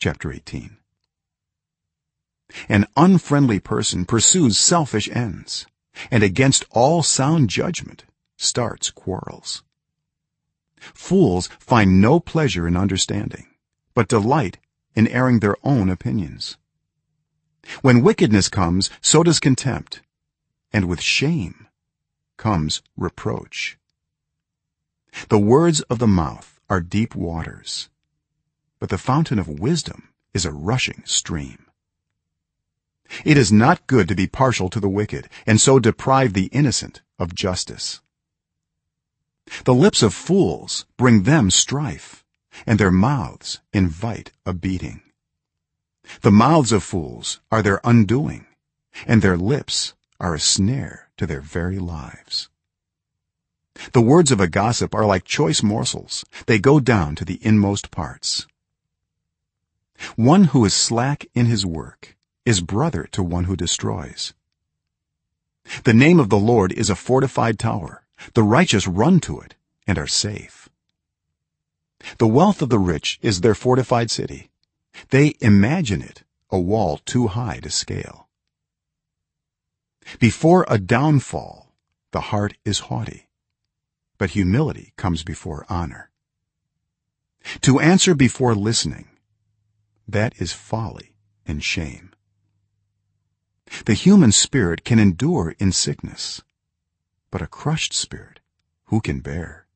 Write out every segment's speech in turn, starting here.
chapter 18 an unfriendly person pursues selfish ends and against all sound judgment starts quarrels. Fools find no pleasure in understanding but delight in airing their own opinions. When wickedness comes so does contempt and with shame comes reproach. The words of the mouth are deep waters but the fountain of wisdom is a rushing stream. It is not good to be partial to the wicked and so deprive the innocent of justice. The lips of fools bring them strife and their mouths invite a beating. The mouths of fools are their undoing and their lips are a snare to their very lives. The words of a gossip are like choice morsels. They go down to the inmost parts one who is slack in his work is brother to one who destroys. The name of the lord is a fortified tower. The righteous run to it and are safe. The wealth of the rich is their fortified city. They imagine it a wall too high to scale. Before a downfall the heart is haughty but humility comes before honor. To answer before listening that is folly and shame. The human spirit can endure in sickness but a crushed spirit who can bear?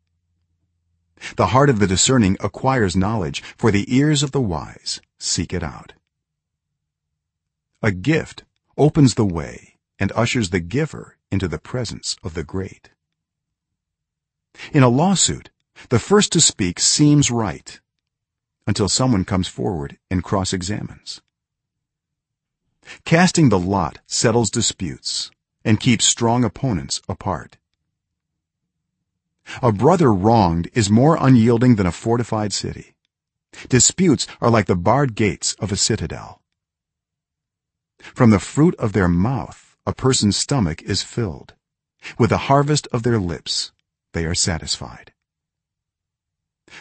The heart of the discerning acquires knowledge for the ears of the wise seek it out. A gift opens the way and ushers the giver into the presence of the great. In a lawsuit the first to speak seems right until someone comes forward and cross-examines. Casting the lot settles disputes and keeps strong opponents apart. A brother wronged is more unyielding than a fortified city. Disputes are like the barred gates of a citadel. From the fruit of their mouth a person's stomach is filled. With the harvest of their lips they are satisfied.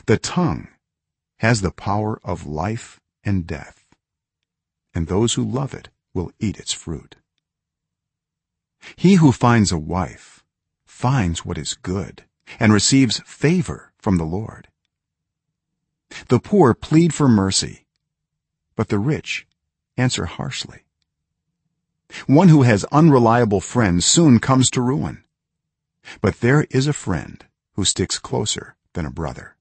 The tongue has the power of life and death and those who love it will eat its fruit. He who finds a wife finds what is good and receives favor from the lord. The poor plead for mercy but the rich answer harshly. One who has unreliable friends soon comes to ruin but there is a friend who sticks closer than a brother